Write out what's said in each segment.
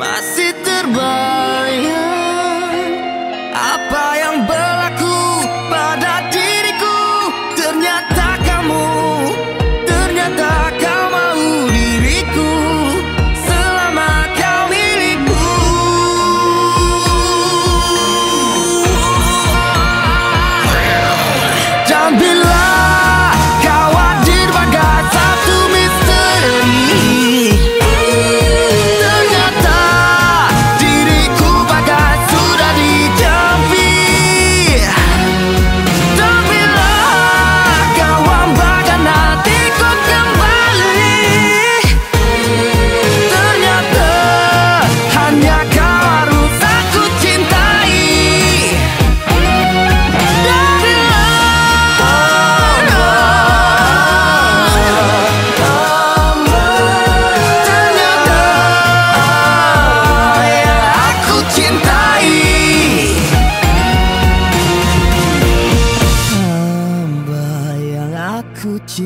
masih terbang.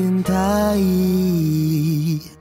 心太硬。